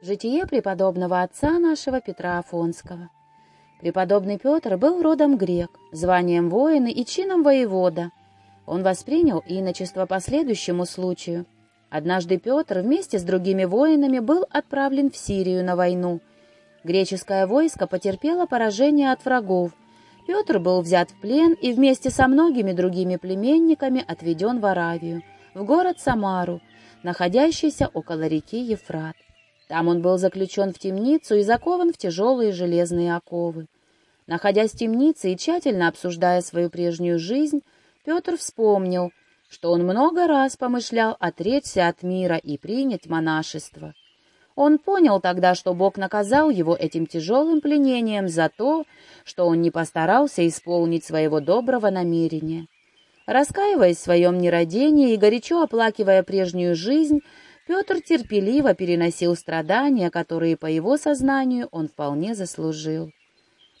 Житие преподобного отца нашего Петра Афонского. Преподобный Петр был родом грек, званием воина и чином воевода. Он воспринял иночество по следующему случаю. Однажды Петр вместе с другими воинами был отправлен в Сирию на войну. Греческое войско потерпело поражение от врагов. Петр был взят в плен и вместе со многими другими племенниками отведен в Аравию, в город Самару, находящийся около реки Ефрат. Там он был заключен в темницу и закован в тяжелые железные оковы. Находясь в темнице и тщательно обсуждая свою прежнюю жизнь, Петр вспомнил, что он много раз помышлял отречься от мира и принять монашество. Он понял тогда, что Бог наказал его этим тяжелым пленением за то, что он не постарался исполнить своего доброго намерения. Раскаиваясь в своем нерадении и горячо оплакивая прежнюю жизнь, Петр терпеливо переносил страдания, которые, по его сознанию, он вполне заслужил.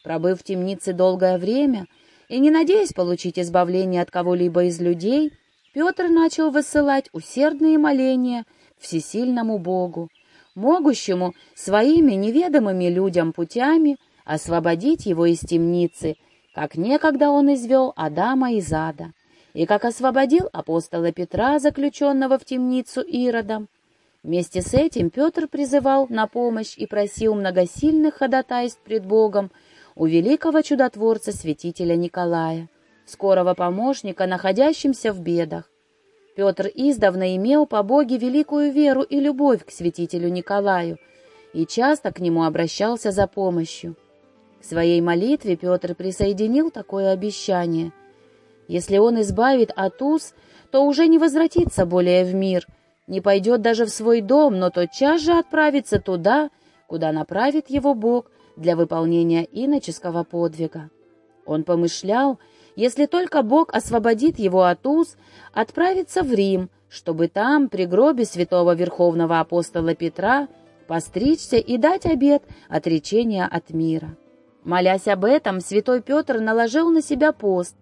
Пробыв в темнице долгое время и не надеясь получить избавление от кого-либо из людей, Петр начал высылать усердные моления всесильному Богу, могущему своими неведомыми людям путями освободить его из темницы, как некогда он извел Адама из ада, и как освободил апостола Петра, заключенного в темницу Иродом, Вместе с этим Петр призывал на помощь и просил многосильных ходатайств пред Богом у великого чудотворца святителя Николая, скорого помощника, находящимся в бедах. Петр издавна имел по Боге великую веру и любовь к святителю Николаю и часто к нему обращался за помощью. К своей молитве Петр присоединил такое обещание. Если он избавит от уз, то уже не возвратится более в мир — не пойдет даже в свой дом, но тотчас же отправится туда, куда направит его Бог для выполнения иноческого подвига. Он помышлял, если только Бог освободит его от уз, отправиться в Рим, чтобы там, при гробе святого верховного апостола Петра, постричься и дать обет отречения от мира. Молясь об этом, святой Петр наложил на себя пост.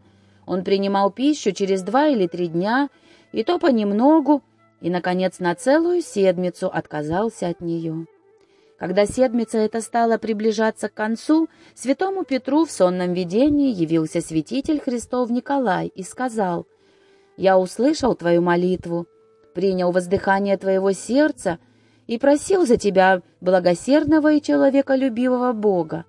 Он принимал пищу через два или три дня, и то понемногу, и, наконец, на целую седмицу отказался от нее. Когда седмица эта стала приближаться к концу, святому Петру в сонном видении явился святитель Христов Николай и сказал, «Я услышал твою молитву, принял воздыхание твоего сердца и просил за тебя благосердного и человеколюбивого Бога.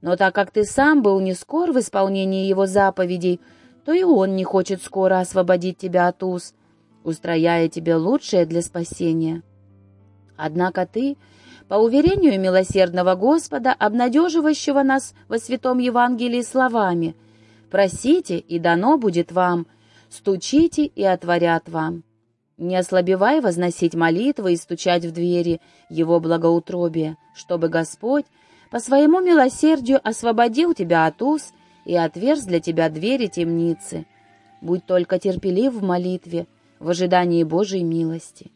Но так как ты сам был не скор в исполнении его заповедей, то и он не хочет скоро освободить тебя от уз, устрояя тебе лучшее для спасения. Однако ты, по уверению милосердного Господа, обнадеживающего нас во Святом Евангелии словами, «Просите, и дано будет вам, стучите, и отворят вам». Не ослабевай возносить молитвы и стучать в двери Его благоутробия, чтобы Господь по своему милосердию освободил тебя от уз и отверз для тебя двери темницы. Будь только терпелив в молитве, в ожидании Божьей милости.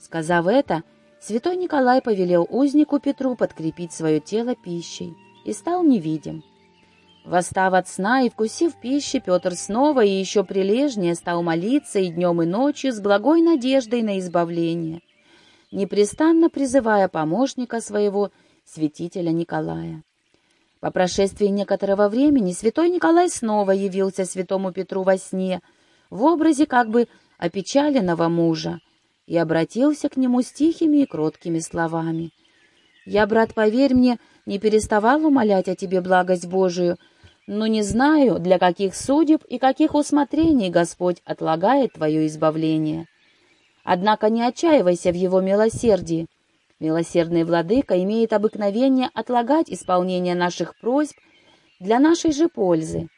Сказав это, святой Николай повелел узнику Петру подкрепить свое тело пищей и стал невидим. Восстав от сна и вкусив пищи, Петр снова и еще прилежнее стал молиться и днем, и ночью с благой надеждой на избавление, непрестанно призывая помощника своего, святителя Николая. По прошествии некоторого времени святой Николай снова явился святому Петру во сне, в образе как бы опечаленного мужа и обратился к нему с тихими и кроткими словами. «Я, брат, поверь мне, не переставал умолять о тебе благость Божию, но не знаю, для каких судеб и каких усмотрений Господь отлагает твое избавление. Однако не отчаивайся в его милосердии. Милосердный владыка имеет обыкновение отлагать исполнение наших просьб для нашей же пользы,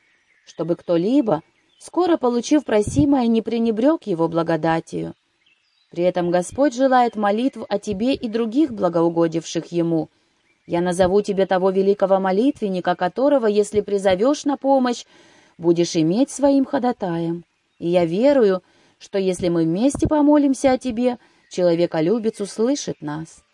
чтобы кто-либо скоро получив просимое, не пренебрег его благодатью. При этом Господь желает молитв о тебе и других благоугодивших Ему. Я назову тебе того великого молитвенника, которого, если призовешь на помощь, будешь иметь своим ходатаем. И я верую, что если мы вместе помолимся о тебе, человеколюбец услышит нас.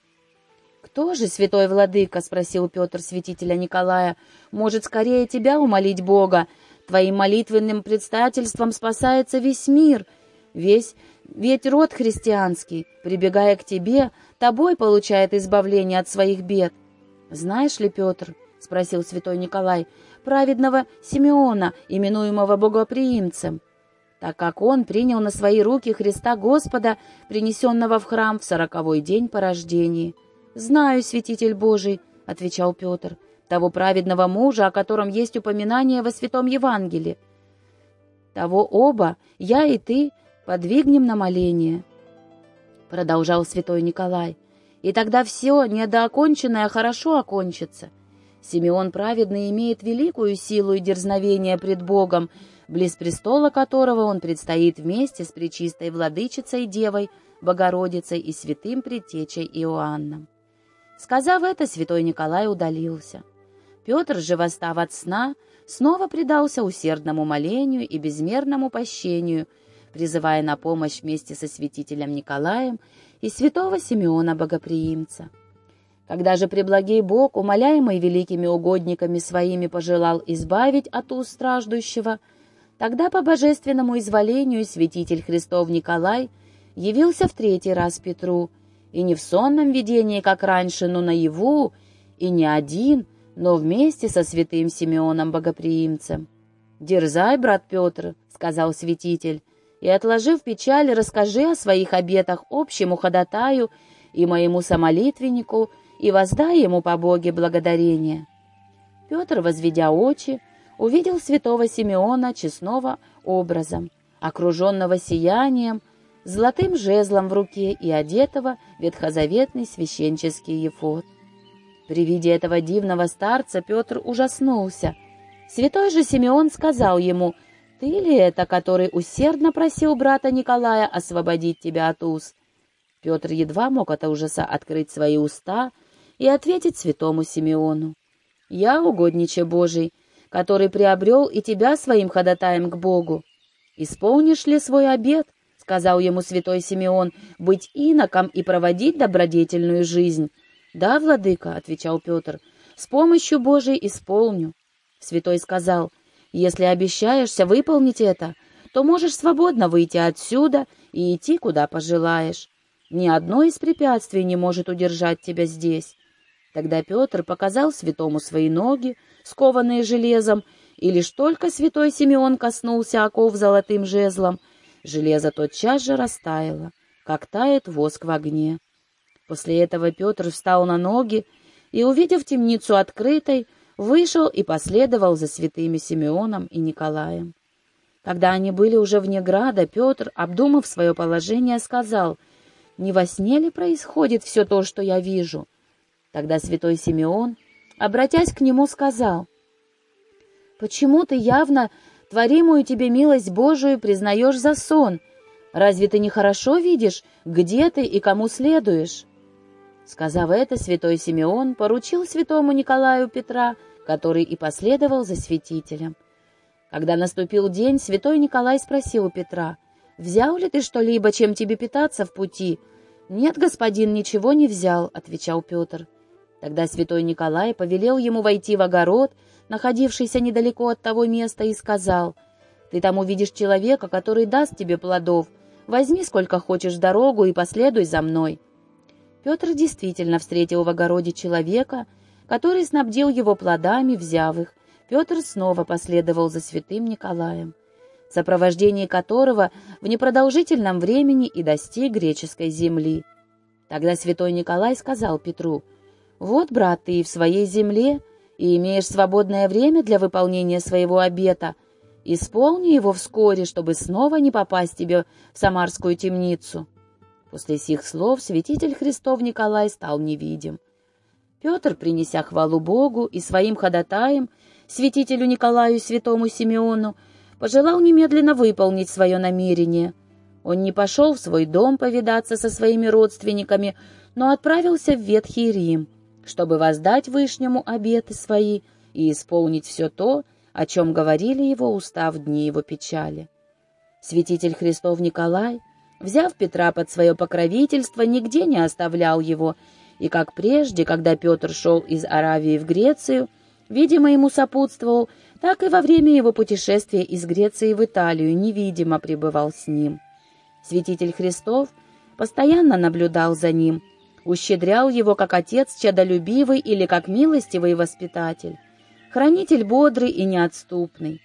«Кто же, святой владыка?» — спросил Петр святителя Николая. «Может, скорее тебя умолить Бога, Твоим молитвенным предстательством спасается весь мир, весь, ведь род христианский, прибегая к тебе, тобой получает избавление от своих бед. Знаешь ли, Петр, — спросил святой Николай, — праведного Симеона, именуемого богоприимцем, так как он принял на свои руки Христа Господа, принесенного в храм в сороковой день по рождении. «Знаю, святитель Божий», — отвечал Петр, — «того праведного мужа, о котором есть упоминание во Святом Евангелии. Того оба, я и ты, подвигнем на моление» продолжал святой Николай, и тогда все недооконченное хорошо окончится. Симеон праведный имеет великую силу и дерзновение пред Богом, близ престола которого он предстоит вместе с пречистой владычицей Девой, Богородицей и святым предтечей Иоанном. Сказав это, святой Николай удалился. Петр же, восстав от сна, снова предался усердному молению и безмерному пощению — призывая на помощь вместе со святителем Николаем и святого Симеона Богоприимца. Когда же преблагий Бог, умоляемый великими угодниками своими, пожелал избавить от уст страждущего, тогда по божественному изволению святитель Христов Николай явился в третий раз Петру, и не в сонном видении, как раньше, но наяву, и не один, но вместе со святым Симеоном Богоприимцем. «Дерзай, брат Петр», — сказал святитель, и, отложив печаль, расскажи о своих обетах общему ходатаю и моему самолитвеннику, и воздай ему по Боге благодарение». Петр, возведя очи, увидел святого Симеона честного образом, окруженного сиянием, золотым жезлом в руке и одетого ветхозаветный священческий ефот. При виде этого дивного старца Петр ужаснулся. Святой же Симеон сказал ему — ты ли это, который усердно просил брата Николая освободить тебя от уз? Петр едва мог от ужаса открыть свои уста и ответить святому Симеону. «Я угодниче Божий, который приобрел и тебя своим ходатаем к Богу. Исполнишь ли свой обет, — сказал ему святой Симеон, — быть иноком и проводить добродетельную жизнь? Да, владыка, — отвечал Петр, — с помощью Божией исполню. Святой сказал, если обещаешься выполнить это, то можешь свободно выйти отсюда и идти, куда пожелаешь. Ни одно из препятствий не может удержать тебя здесь. Тогда Петр показал святому свои ноги, скованные железом, и лишь только святой Симеон коснулся оков золотым жезлом, железо тотчас же растаяло, как тает воск в огне. После этого Петр встал на ноги и, увидев темницу открытой, вышел и последовал за святыми Симеоном и Николаем. Когда они были уже вне града, Петр, обдумав свое положение, сказал, «Не во сне ли происходит все то, что я вижу?» Тогда святой Симеон, обратясь к нему, сказал, «Почему ты явно творимую тебе милость Божию признаешь за сон? Разве ты не хорошо видишь, где ты и кому следуешь?» Сказав это, святой Симеон поручил святому Николаю Петра — который и последовал за святителем. Когда наступил день, святой Николай спросил у Петра, «Взял ли ты что-либо, чем тебе питаться в пути?» «Нет, господин, ничего не взял», — отвечал Петр. Тогда святой Николай повелел ему войти в огород, находившийся недалеко от того места, и сказал, «Ты там увидишь человека, который даст тебе плодов. Возьми сколько хочешь дорогу и последуй за мной». Петр действительно встретил в огороде человека — который снабдил его плодами, взяв их, Петр снова последовал за святым Николаем, в сопровождении которого в непродолжительном времени и достиг греческой земли. Тогда святой Николай сказал Петру, «Вот, брат, ты в своей земле и имеешь свободное время для выполнения своего обета. Исполни его вскоре, чтобы снова не попасть тебе в самарскую темницу». После сих слов святитель Христов Николай стал невидим. Петр, принеся хвалу Богу и своим ходатаем, святителю Николаю и святому Симеону, пожелал немедленно выполнить свое намерение. Он не пошел в свой дом повидаться со своими родственниками, но отправился в Ветхий Рим, чтобы воздать Вышнему обеты свои и исполнить все то, о чем говорили его уста в дни его печали. Святитель Христов Николай, взяв Петра под свое покровительство, нигде не оставлял его и как прежде, когда Петр шел из Аравии в Грецию, видимо, ему сопутствовал, так и во время его путешествия из Греции в Италию невидимо пребывал с ним. Святитель Христов постоянно наблюдал за ним, ущедрял его как отец чадолюбивый или как милостивый воспитатель, хранитель бодрый и неотступный.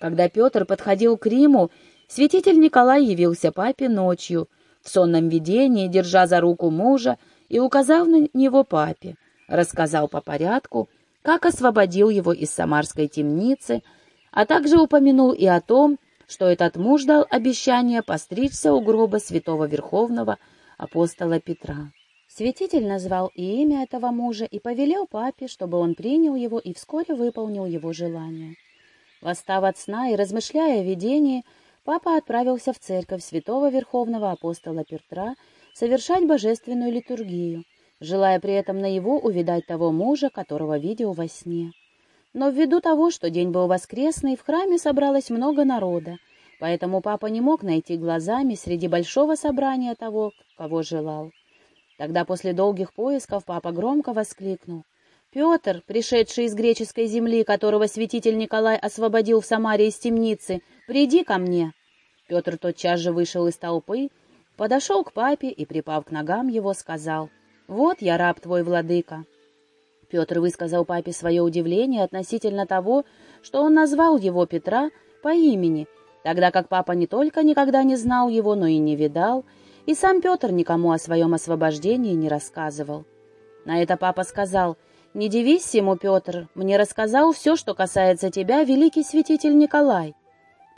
Когда Петр подходил к Риму, святитель Николай явился папе ночью, в сонном видении, держа за руку мужа и указав на него папе, рассказал по порядку, как освободил его из самарской темницы, а также упомянул и о том, что этот муж дал обещание постричься у гроба святого Верховного апостола Петра. Святитель назвал и имя этого мужа и повелел папе, чтобы он принял его и вскоре выполнил его желание. Восстав от сна и размышляя о видении, папа отправился в церковь святого Верховного апостола Петра совершать божественную литургию, желая при этом наяву увидать того мужа, которого видел во сне. Но ввиду того, что день был воскресный, в храме собралось много народа, поэтому папа не мог найти глазами среди большого собрания того, кого желал. Тогда после долгих поисков папа громко воскликнул. «Петр, пришедший из греческой земли, которого святитель Николай освободил в Самаре из темницы, приди ко мне!» Петр тотчас же вышел из толпы, подошел к папе и, припав к ногам его, сказал, «Вот я раб твой, владыка». Петр высказал папе свое удивление относительно того, что он назвал его Петра по имени, тогда как папа не только никогда не знал его, но и не видал, и сам Петр никому о своем освобождении не рассказывал. На это папа сказал, «Не дивись ему, Петр, мне рассказал все, что касается тебя, великий святитель Николай».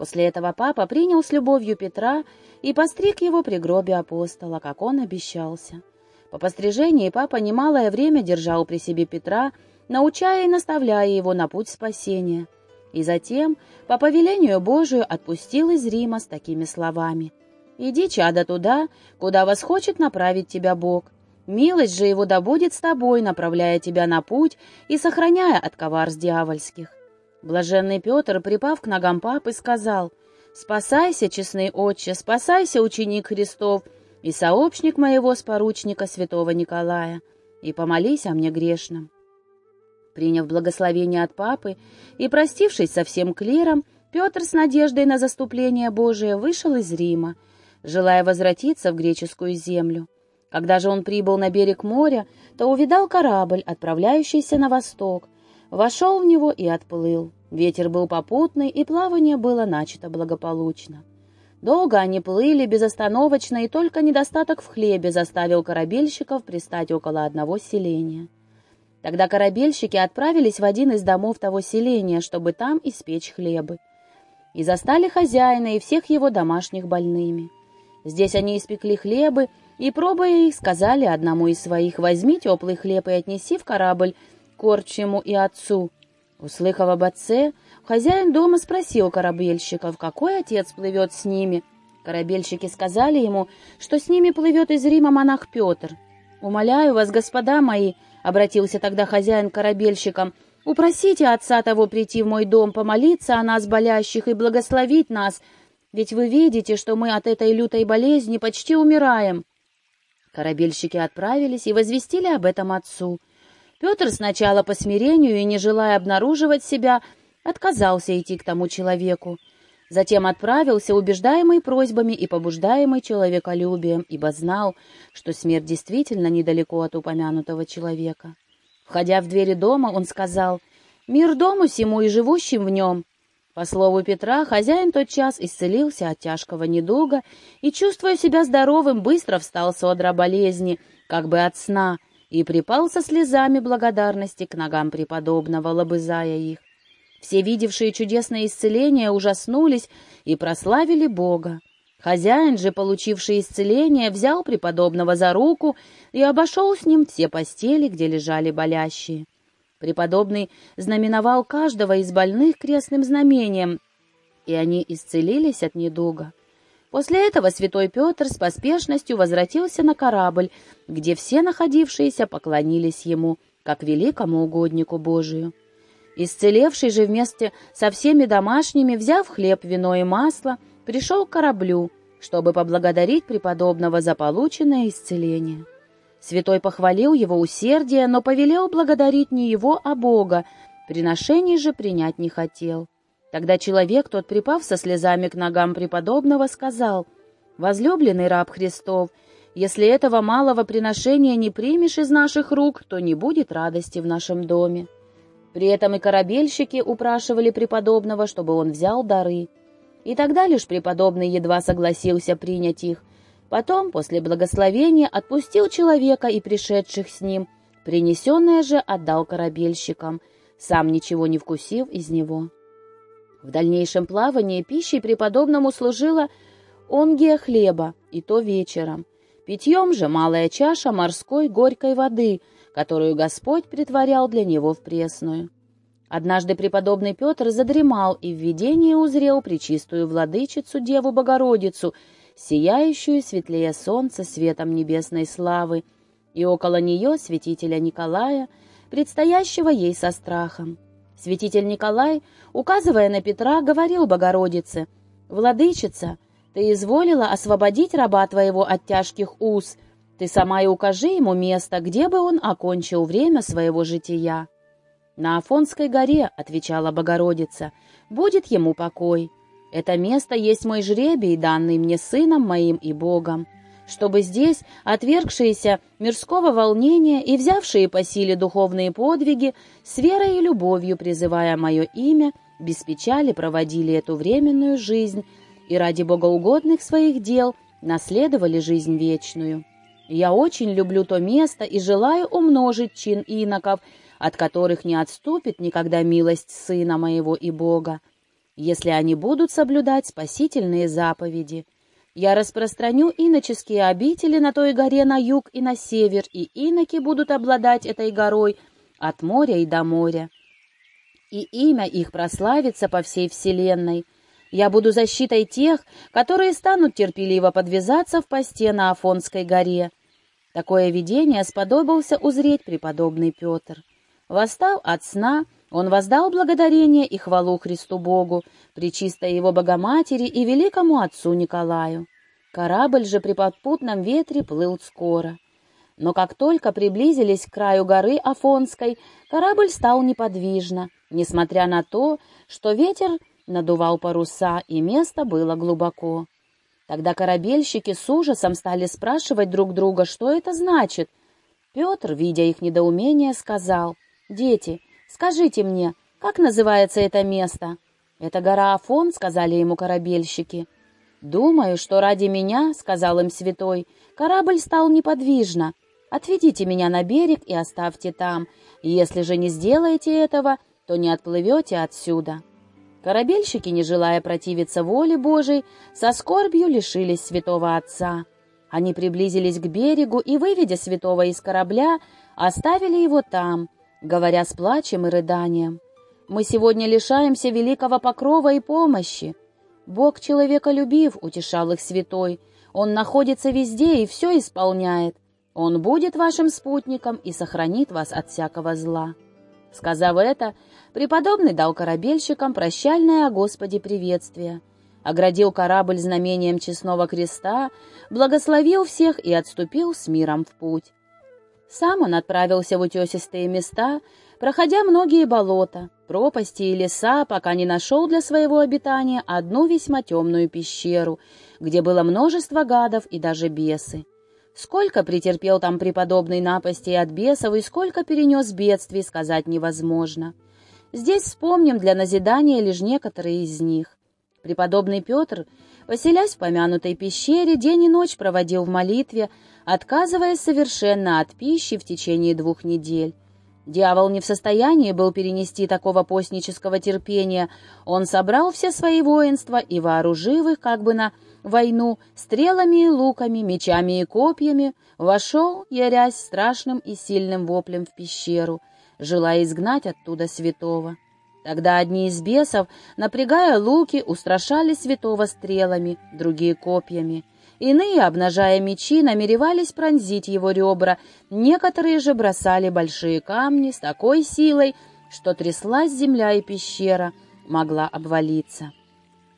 После этого папа принял с любовью Петра и постриг его при гробе апостола, как он обещался. По пострижении папа немалое время держал при себе Петра, научая и наставляя его на путь спасения. И затем, по повелению Божию, отпустил из Рима с такими словами. «Иди, чадо, туда, куда вас хочет направить тебя Бог. Милость же его да будет с тобой, направляя тебя на путь и сохраняя от коварств дьявольских». Блаженный Петр, припав к ногам папы, сказал, «Спасайся, честный отче, спасайся, ученик Христов, и сообщник моего споручника святого Николая, и помолись о мне грешном». Приняв благословение от папы и простившись со всем клиром, Петр с надеждой на заступление Божие вышел из Рима, желая возвратиться в греческую землю. Когда же он прибыл на берег моря, то увидал корабль, отправляющийся на восток, вошел в него и отплыл. Ветер был попутный, и плавание было начато благополучно. Долго они плыли безостановочно, и только недостаток в хлебе заставил корабельщиков пристать около одного селения. Тогда корабельщики отправились в один из домов того селения, чтобы там испечь хлебы. И застали хозяина и всех его домашних больными. Здесь они испекли хлебы, и, пробуя их, сказали одному из своих, «Возьми теплый хлеб и отнеси в корабль корчему и отцу». Услыхав об отце, Хозяин дома спросил корабельщиков, какой отец плывет с ними. Корабельщики сказали ему, что с ними плывет из Рима монах Петр. «Умоляю вас, господа мои», — обратился тогда хозяин к корабельщикам, «упросите отца того прийти в мой дом, помолиться о нас, болящих, и благословить нас, ведь вы видите, что мы от этой лютой болезни почти умираем». Корабельщики отправились и возвестили об этом отцу. Петр сначала по смирению и не желая обнаруживать себя, — отказался идти к тому человеку. Затем отправился, убеждаемый просьбами и побуждаемый человеколюбием, ибо знал, что смерть действительно недалеко от упомянутого человека. Входя в двери дома, он сказал «Мир дому сему и живущим в нем». По слову Петра, хозяин тот час исцелился от тяжкого недуга и, чувствуя себя здоровым, быстро встал с одра болезни, как бы от сна, и припал со слезами благодарности к ногам преподобного, лобызая их. Все видевшие чудесное исцеление ужаснулись и прославили Бога. Хозяин же, получивший исцеление, взял преподобного за руку и обошел с ним все постели, где лежали болящие. Преподобный знаменовал каждого из больных крестным знамением, и они исцелились от недуга. После этого святой Петр с поспешностью возвратился на корабль, где все находившиеся поклонились ему, как великому угоднику Божию. Исцелевший же вместе со всеми домашними, взяв хлеб, вино и масло, пришел к кораблю, чтобы поблагодарить преподобного за полученное исцеление. Святой похвалил его усердие, но повелел благодарить не его, а Бога, приношений же принять не хотел. Тогда человек, тот, припав со слезами к ногам преподобного, сказал, «Возлюбленный раб Христов, Если этого малого приношения не примешь из наших рук, то не будет радости в нашем доме». При этом и корабельщики упрашивали преподобного, чтобы он взял дары. И тогда лишь преподобный едва согласился принять их. Потом, после благословения, отпустил человека и пришедших с ним, принесенное же отдал корабельщикам, сам ничего не вкусив из него. В дальнейшем плавании пищей преподобному служила онгия хлеба, и то вечером. Питьем же малая чаша морской горькой воды, которую Господь притворял для него в пресную. Однажды преподобный Петр задремал и в видении узрел пречистую владычицу Деву Богородицу, сияющую светлее солнца светом небесной славы, и около нее святителя Николая, предстоящего ей со страхом. Святитель Николай, указывая на Петра, говорил Богородице, «Владычица, ты изволила освободить раба твоего от тяжких уз, ты сама и укажи ему место, где бы он окончил время своего жития». «На Афонской горе», — отвечала Богородица, — «будет ему покой. Это место есть мой жребий, данный мне сыном моим и Богом, чтобы здесь отвергшиеся мирского волнения и взявшие по силе духовные подвиги с верой и любовью, призывая мое имя, без печали проводили эту временную жизнь и ради богоугодных своих дел наследовали жизнь вечную. Я очень люблю то место и желаю умножить чин иноков, от которых не отступит никогда милость Сына моего и Бога, если они будут соблюдать спасительные заповеди. Я распространю иноческие обители на той горе на юг и на север, и иноки будут обладать этой горой от моря и до моря. И имя их прославится по всей вселенной. Я буду защитой тех, которые станут терпеливо подвязаться в посте на Афонской горе. Такое видение сподобился узреть преподобный Петр. Восстав от сна, он воздал благодарение и хвалу Христу Богу, Пречистой Его Богоматери и великому Отцу Николаю. Корабль же при подпутном ветре плыл скоро. Но как только приблизились к краю горы Афонской, корабль стал неподвижно, несмотря на то, что ветер надувал паруса, и место было глубоко. Тогда корабельщики с ужасом стали спрашивать друг друга, что это значит. Петр, видя их недоумение, сказал — «Дети, скажите мне, как называется это место?» «Это гора Афон», — сказали ему корабельщики. «Думаю, что ради меня, — сказал им святой, — корабль стал неподвижно. Отведите меня на берег и оставьте там. Если же не сделаете этого, то не отплывете отсюда». Корабельщики, не желая противиться воле Божией, со скорбью лишились святого отца. Они приблизились к берегу и, выведя святого из корабля, оставили его там — говоря с плачем и рыданием. «Мы сегодня лишаемся великого покрова и помощи. Бог человеколюбив, утешал их святой. Он находится везде и все исполняет. Он будет вашим спутником и сохранит вас от всякого зла». Сказав это, преподобный дал корабельщикам прощальное о Господе приветствие, оградил корабль знамением честного креста, благословил всех и отступил с миром в путь. Сам он отправился в утесистые места, проходя многие болота, пропасти и леса, пока не нашел для своего обитания одну весьма темную пещеру, где было множество гадов и даже бесы. Сколько претерпел там преподобный напасти от бесов и сколько перенес бедствий, сказать невозможно. Здесь вспомним для назидания лишь некоторые из них. Преподобный Петр, поселясь в помянутой пещере, день и ночь проводил в молитве, отказываясь совершенно от пищи в течение двух недель. Дьявол не в состоянии был перенести такого постнического терпения. Он собрал все свои воинства и, вооружив их как бы на войну, стрелами и луками, мечами и копьями, вошел, ярясь страшным и сильным воплем в пещеру, желая изгнать оттуда святого. Тогда одни из бесов, напрягая луки, устрашали святого стрелами, другие — копьями. Иные, обнажая мечи, намеревались пронзить его ребра, некоторые же бросали большие камни с такой силой, что тряслась земля и пещера, могла обвалиться.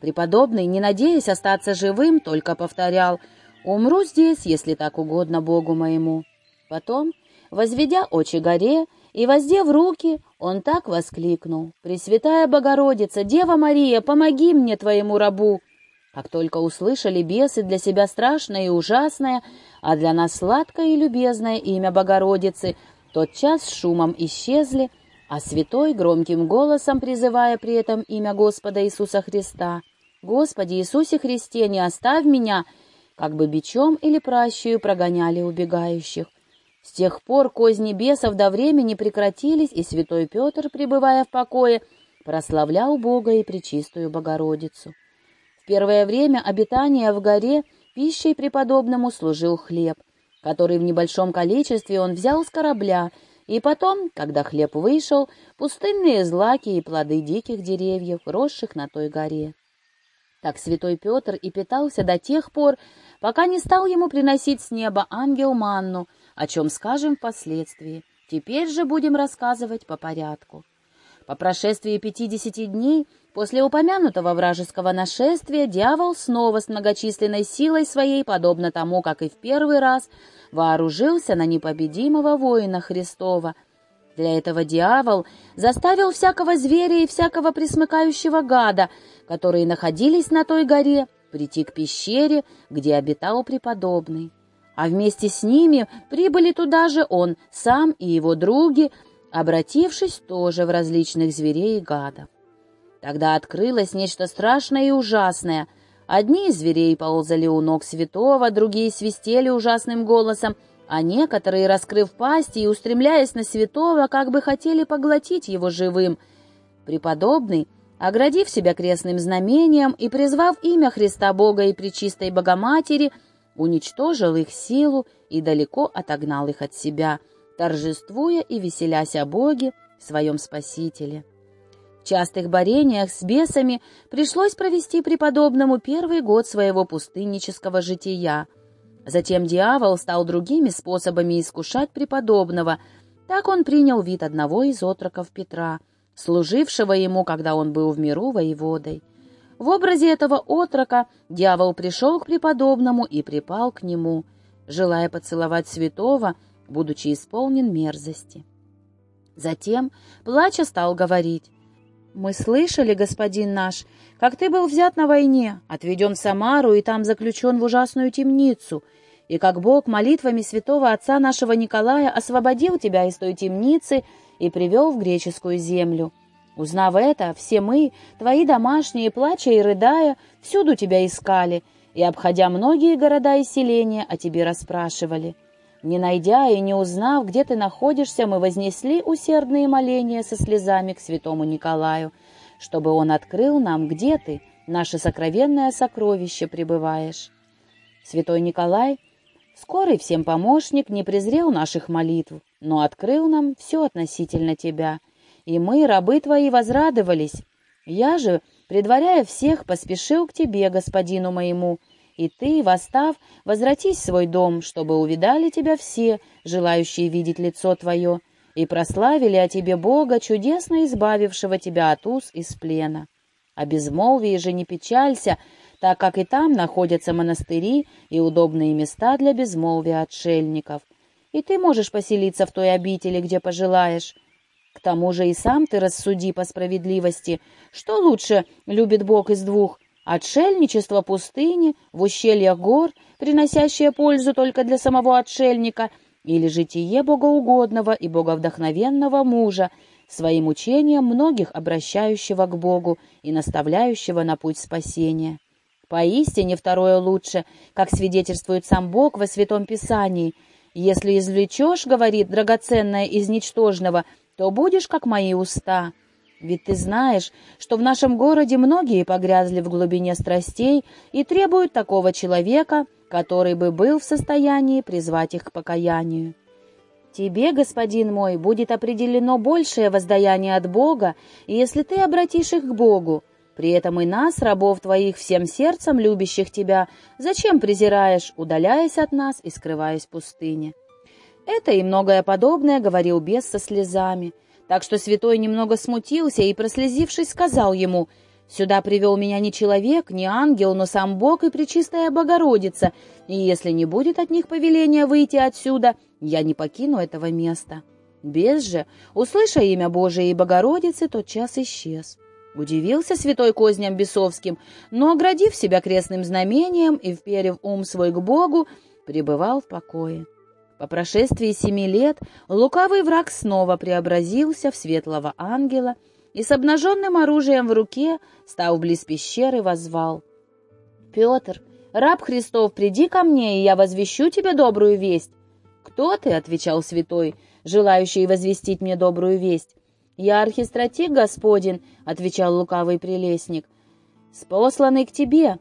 Преподобный, не надеясь остаться живым, только повторял «Умру здесь, если так угодно Богу моему». Потом, возведя очи горе и воздев руки, он так воскликнул «Пресвятая Богородица, Дева Мария, помоги мне, твоему рабу!» Как только услышали бесы для себя страшное и ужасное, а для нас сладкое и любезное имя Богородицы, тотчас шумом исчезли, а святой громким голосом, призывая при этом имя Господа Иисуса Христа, «Господи Иисусе Христе, не оставь меня!» как бы бичом или пращую прогоняли убегающих. С тех пор козни бесов до времени прекратились, и святой Петр, пребывая в покое, прославлял Бога и Пречистую Богородицу. В первое время обитания в горе пищей преподобному служил хлеб, который в небольшом количестве он взял с корабля, и потом, когда хлеб вышел, пустынные злаки и плоды диких деревьев, росших на той горе. Так святой Петр и питался до тех пор, пока не стал ему приносить с неба ангел манну, о чем скажем впоследствии. Теперь же будем рассказывать по порядку. По прошествии пятидесяти дней после упомянутого вражеского нашествия дьявол снова с многочисленной силой своей, подобно тому, как и в первый раз, вооружился на непобедимого воина Христова. Для этого дьявол заставил всякого зверя и всякого присмыкающего гада, которые находились на той горе, прийти к пещере, где обитал преподобный. А вместе с ними прибыли туда же он, сам и его други, обратившись тоже в различных зверей и гадов. Тогда открылось нечто страшное и ужасное. Одни зверей ползали у ног святого, другие свистели ужасным голосом, а некоторые, раскрыв пасти и устремляясь на святого, как бы хотели поглотить его живым. Преподобный, оградив себя крестным знамением и призвав имя Христа Бога и Пречистой Богоматери, уничтожил их силу и далеко отогнал их от себя — торжествуя и веселясь о Боге, своем Спасителе. В частых борениях с бесами пришлось провести преподобному первый год своего пустыннического жития. Затем дьявол стал другими способами искушать преподобного. Так он принял вид одного из отроков Петра, служившего ему, когда он был в миру воеводой. В образе этого отрока дьявол пришел к преподобному и припал к нему. Желая поцеловать святого, будучи исполнен мерзости. Затем, плача, стал говорить, «Мы слышали, господин наш, как ты был взят на войне, отведен в Самару и там заключен в ужасную темницу, и как Бог молитвами святого отца нашего Николая освободил тебя из той темницы и привел в греческую землю. Узнав это, все мы, твои домашние, плача и рыдая, всюду тебя искали, и, обходя многие города и селения, о тебе расспрашивали». Не найдя и не узнав, где ты находишься, мы вознесли усердные моления со слезами к святому Николаю, чтобы он открыл нам, где ты, наше сокровенное сокровище, пребываешь. Святой Николай, скорый всем помощник, не презрел наших молитв, но открыл нам все относительно тебя, и мы, рабы твои, возрадовались. Я же, предваряя всех, поспешил к тебе, господину моему, — и ты, восстав, возвратись в свой дом, чтобы увидали тебя все, желающие видеть лицо твое, и прославили о тебе Бога, чудесно избавившего тебя от уз из плена. О безмолвии же не печалься, так как и там находятся монастыри и удобные места для безмолвия отшельников. И ты можешь поселиться в той обители, где пожелаешь. К тому же и сам ты рассуди по справедливости, что лучше любит Бог из двух, Отшельничество пустыни, в ущельях гор, приносящее пользу только для самого отшельника, или житие богоугодного и боговдохновенного мужа, своим учением многих обращающего к Богу и наставляющего на путь спасения. Поистине второе лучше, как свидетельствует сам Бог во Святом Писании. «Если извлечешь, — говорит, — драгоценное из ничтожного, то будешь, как мои уста». Ведь ты знаешь, что в нашем городе многие погрязли в глубине страстей и требуют такого человека, который бы был в состоянии призвать их к покаянию. Тебе, господин мой, будет определено большее воздаяние от Бога, если ты обратишь их к Богу. При этом и нас, рабов твоих, всем сердцем любящих тебя, зачем презираешь, удаляясь от нас и скрываясь в пустыне?» Это и многое подобное говорил бес со слезами, так что святой немного смутился и, прослезившись, сказал ему, «Сюда привел меня не человек, не ангел, но сам Бог и Пречистая Богородица, и если не будет от них повеления выйти отсюда, я не покину этого места». Без же, услыша имя Божие и Богородицы, тот час исчез. Удивился святой козням бесовским, но, оградив себя крестным знамением и вперев ум свой к Богу, пребывал в покое. По прошествии семи лет лукавый враг снова преобразился в светлого ангела и с обнаженным оружием в руке, став близ пещеры, возвал. «Петр, раб Христов, приди ко мне, и я возвещу тебе добрую весть». «Кто ты?» — отвечал святой, желающий возвестить мне добрую весть. «Я архистратик Господень», — отвечал лукавый прелестник, — «спосланный к тебе.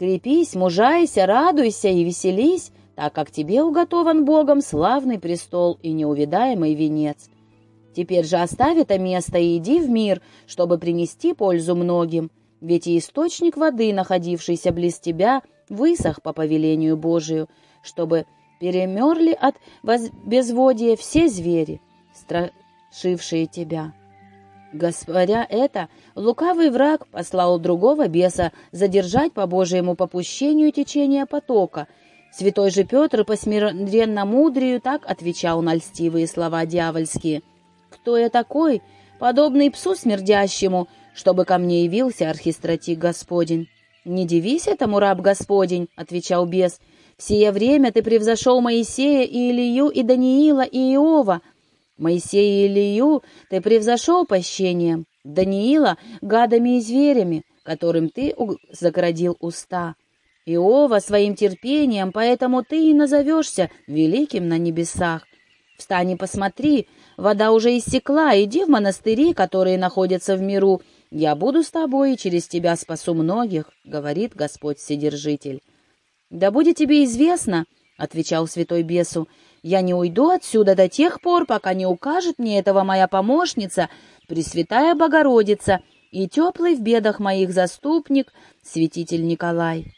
Крепись, мужайся, радуйся и веселись, так как тебе уготован Богом славный престол и неувидаемый венец. Теперь же оставь это место и иди в мир, чтобы принести пользу многим, ведь и источник воды, находившийся близ тебя, высох по повелению Божию, чтобы перемерли от безводия все звери, страшившие тебя. Говоря это, лукавый враг послал другого беса задержать по Божьему попущению течение потока. Святой же Петр по смиренно-мудрию так отвечал на льстивые слова дьявольские. «Кто я такой, подобный псу смердящему, чтобы ко мне явился архистратик Господень?» «Не дивись этому, раб Господень», — отвечал бес, — в сие время ты превзошел Моисея и Илию и Даниила и Иова. Моисея и Илию ты превзошел пощением, Даниила — гадами и зверями, которым ты заградил уста. Иова своим терпением, поэтому ты и назовешься великим на небесах. Встань и посмотри, вода уже иссекла, иди в монастыри, которые находятся в миру. Я буду с тобой и через тебя спасу многих, — говорит Господь Вседержитель. «Да будет тебе известно», — отвечал святой бесу, — «я не уйду отсюда до тех пор, пока не укажет мне этого моя помощница, Пресвятая Богородица и теплый в бедах моих заступник, святитель Николай».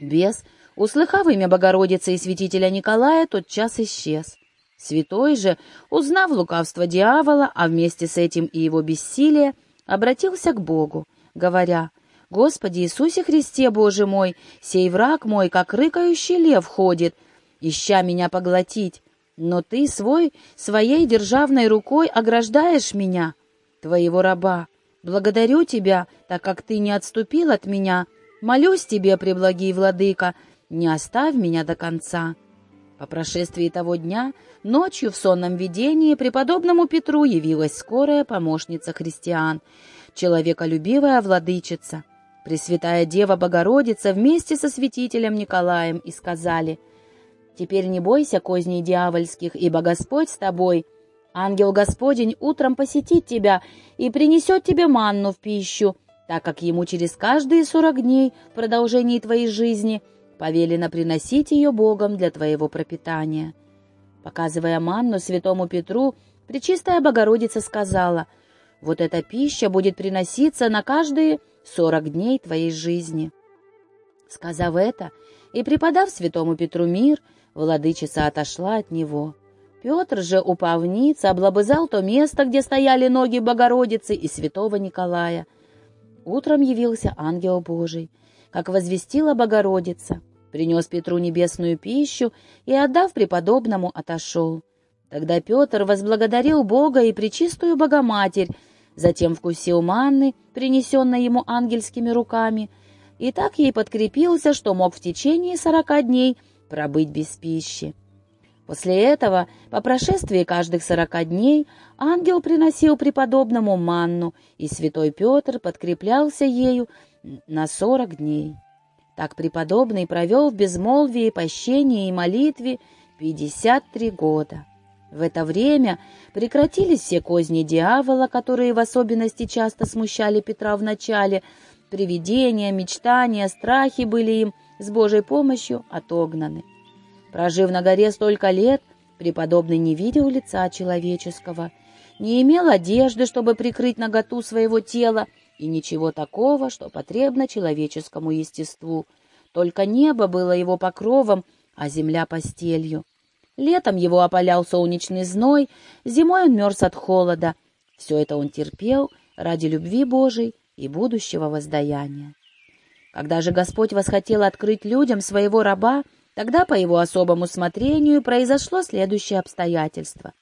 Бес, услыхав имя Богородицы и святителя Николая, тотчас исчез. Святой же, узнав лукавство дьявола, а вместе с этим и его бессилие, обратился к Богу, говоря, Господи Иисусе Христе, Боже мой, сей враг мой, как рыкающий лев, ходит, ища меня поглотить. Но Ты свой, своей державной рукой ограждаешь меня, Твоего раба. Благодарю Тебя, так как Ты не отступил от меня. Молюсь Тебе, преблагий Владыка, не оставь меня до конца». По прошествии того дня, ночью в сонном видении преподобному Петру явилась скорая помощница христиан, человеколюбивая владычица. Пресвятая Дева Богородица вместе со святителем Николаем и сказали, «Теперь не бойся козней дьявольских, ибо Господь с тобой. Ангел Господень утром посетит тебя и принесет тебе манну в пищу, так как ему через каждые сорок дней в продолжении твоей жизни повелено приносить ее Богом для твоего пропитания». Показывая манну святому Петру, Пречистая Богородица сказала, «Вот эта пища будет приноситься на каждые сорок дней твоей жизни». Сказав это и преподав святому Петру мир, владычица отошла от него. Петр же, упав ниц, облобызал то место, где стояли ноги Богородицы и святого Николая. Утром явился ангел Божий, как возвестила Богородица, принес Петру небесную пищу и, отдав преподобному, отошел. Тогда Петр возблагодарил Бога и Пречистую Богоматерь, затем вкусил манны, принесенной ему ангельскими руками, и так ей подкрепился, что мог в течение сорока дней пробыть без пищи. После этого, по прошествии каждых сорока дней, ангел приносил преподобному манну, и святой Петр подкреплялся ею на сорок дней. Так преподобный провел в безмолвии, пощении и молитве пятьдесят три года. В это время прекратились все козни дьявола, которые в особенности часто смущали Петра в начале. Привидения, мечтания, страхи были им с Божьей помощью отогнаны. Прожив на горе столько лет, преподобный не видел лица человеческого, не имел одежды, чтобы прикрыть наготу своего тела, и ничего такого, что потребно человеческому естеству. Только небо было его покровом, а земля постелью. Летом его опалял солнечный зной, зимой он мерз от холода. Все это он терпел ради любви Божией и будущего воздаяния. Когда же Господь восхотел открыть людям своего раба, тогда по его особому смотрению произошло следующее обстоятельство.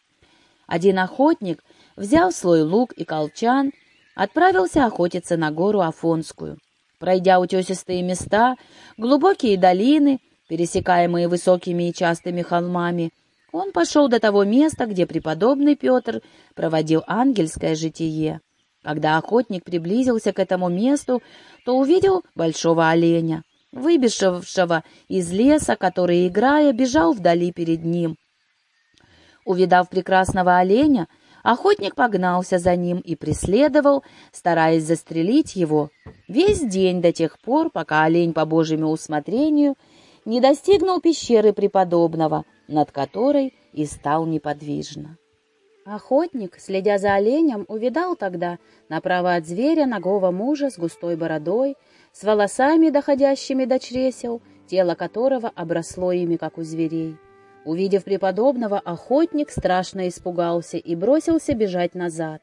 Один охотник взял свой лук и колчан, отправился охотиться на гору Афонскую. Пройдя утесистые места, глубокие долины, пересекаемые высокими и частыми холмами, он пошел до того места, где преподобный Петр проводил ангельское житие. Когда охотник приблизился к этому месту, то увидел большого оленя, выбежавшего из леса, который, играя, бежал вдали перед ним. Увидав прекрасного оленя, охотник погнался за ним и преследовал, стараясь застрелить его, весь день до тех пор, пока олень по Божьему усмотрению не достигнул пещеры преподобного, над которой и стал неподвижно. Охотник, следя за оленем, увидал тогда направо от зверя ногого мужа с густой бородой, с волосами, доходящими до чресел, тело которого обросло ими, как у зверей. Увидев преподобного, охотник страшно испугался и бросился бежать назад.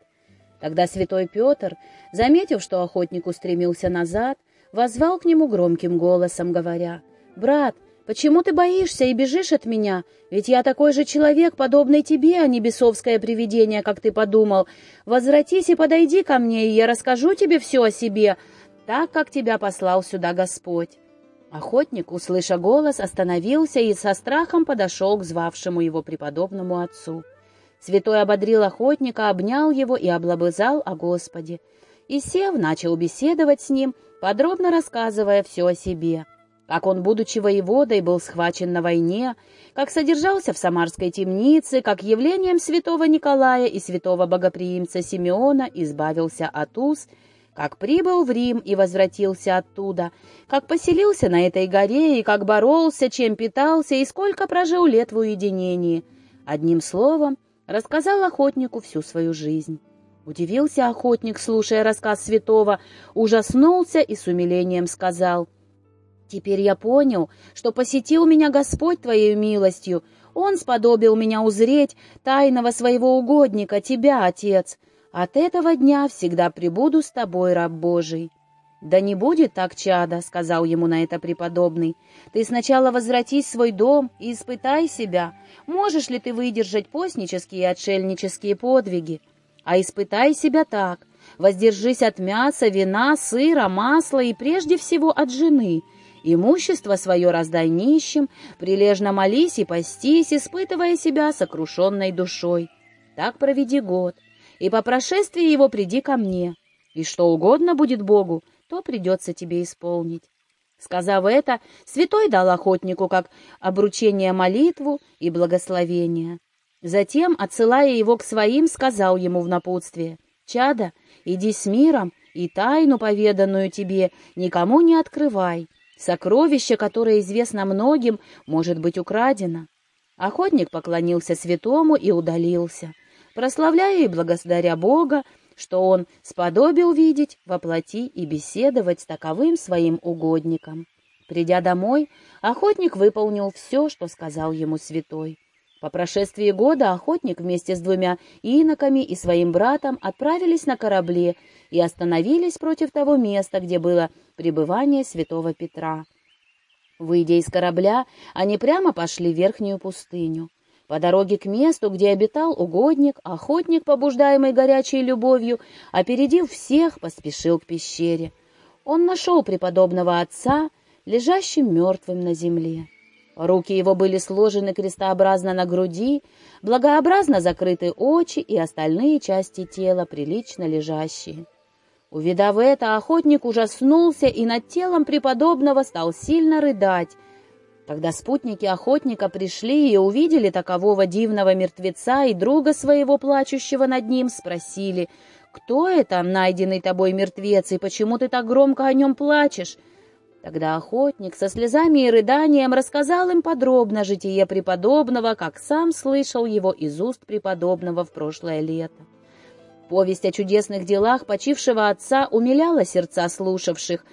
Тогда святой Петр, заметив, что охотник устремился назад, возвал к нему громким голосом, говоря, «Брат, почему ты боишься и бежишь от меня? Ведь я такой же человек, подобный тебе, а не бесовское привидение, как ты подумал. Возвратись и подойди ко мне, и я расскажу тебе все о себе, так, как тебя послал сюда Господь». Охотник, услыша голос, остановился и со страхом подошел к звавшему его преподобному отцу. Святой ободрил охотника, обнял его и облобызал о Господе. И, сев, начал беседовать с ним, подробно рассказывая все о себе. Как он, будучи воеводой, был схвачен на войне, как содержался в Самарской темнице, как явлением святого Николая и святого богоприимца Симеона избавился от уз, как прибыл в Рим и возвратился оттуда, как поселился на этой горе и как боролся, чем питался и сколько прожил лет в уединении. Одним словом, рассказал охотнику всю свою жизнь. Удивился охотник, слушая рассказ святого, ужаснулся и с умилением сказал, «Теперь я понял, что посетил меня Господь Твоей милостью. Он сподобил меня узреть тайного своего угодника, Тебя, Отец. От этого дня всегда пребуду с Тобой, раб Божий». «Да не будет так, чада», — сказал ему на это преподобный. «Ты сначала возвратись в свой дом и испытай себя, можешь ли ты выдержать постнические и отшельнические подвиги. А испытай себя так, воздержись от мяса, вина, сыра, масла и прежде всего от жены. Имущество свое раздай нищим, прилежно молись и постись, испытывая себя сокрушенной душой. Так проведи год, и по прошествии его приди ко мне, и что угодно будет Богу, то придется тебе исполнить. Сказав это, святой дал охотнику как обручение молитву и благословение. Затем, отсылая его к своим, сказал ему в напутствие, «Чада, иди с миром, и тайну, поведанную тебе, никому не открывай. Сокровище, которое известно многим, может быть украдено». Охотник поклонился святому и удалился, прославляя и благодаря Бога, что он сподобил видеть, воплоти и беседовать с таковым своим угодником. Придя домой, охотник выполнил все, что сказал ему святой. По прошествии года охотник вместе с двумя иноками и своим братом отправились на корабле и остановились против того места, где было пребывание святого Петра. Выйдя из корабля, они прямо пошли в верхнюю пустыню. По дороге к месту, где обитал угодник, охотник, побуждаемый горячей любовью, опередив всех, поспешил к пещере. Он нашел преподобного отца, лежащим мертвым на земле. Руки его были сложены крестообразно на груди, благообразно закрыты очи и остальные части тела, прилично лежащие. Увидав это, охотник ужаснулся и над телом преподобного стал сильно рыдать, когда спутники охотника пришли и увидели такового дивного мертвеца и друга своего, плачущего над ним, спросили, «Кто это, найденный тобой мертвец, и почему ты так громко о нем плачешь?» Тогда охотник со слезами и рыданием рассказал им подробно житие преподобного, как сам слышал его из уст преподобного в прошлое лето. Повесть о чудесных делах почившего отца умиляла сердца слушавших.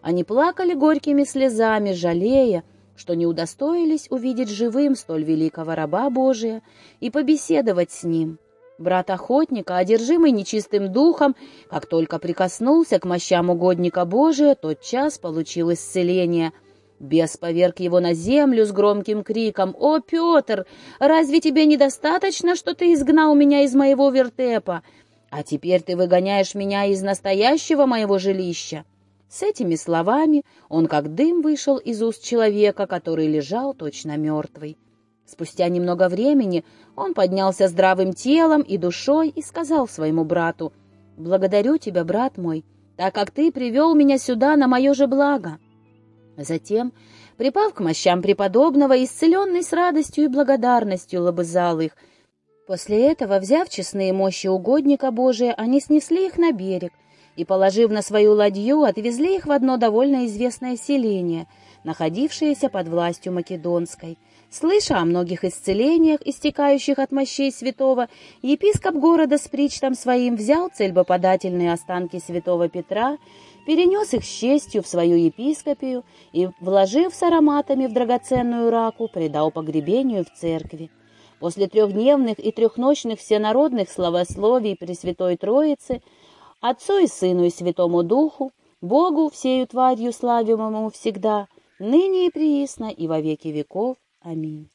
Они плакали горькими слезами, жалея, что не удостоились увидеть живым столь великого раба Божия и побеседовать с ним. Брат охотника, одержимый нечистым духом, как только прикоснулся к мощам угодника Божия, тот час получил исцеление. Бес поверг его на землю с громким криком «О, Петр, разве тебе недостаточно, что ты изгнал меня из моего вертепа? А теперь ты выгоняешь меня из настоящего моего жилища. С этими словами он как дым вышел из уст человека, который лежал точно мертвый. Спустя немного времени он поднялся здравым телом и душой и сказал своему брату, «Благодарю тебя, брат мой, так как ты привел меня сюда на мое же благо». Затем, припав к мощам преподобного, исцеленный с радостью и благодарностью лобызал их. После этого, взяв честные мощи угодника Божия, они снесли их на берег и, положив на свою ладью, отвезли их в одно довольно известное селение, находившееся под властью Македонской — Слыша о многих исцелениях, истекающих от мощей святого, епископ города с причтом своим взял цельбоподательные останки святого Петра, перенес их с честью в свою епископию и, вложив с ароматами в драгоценную раку, предал погребению в церкви. После трехдневных и трехночных всенародных славословий Пресвятой Троицы, Отцу и Сыну и Святому Духу, Богу всею тварью славимому всегда, ныне и приисно и во веки веков. Аминь.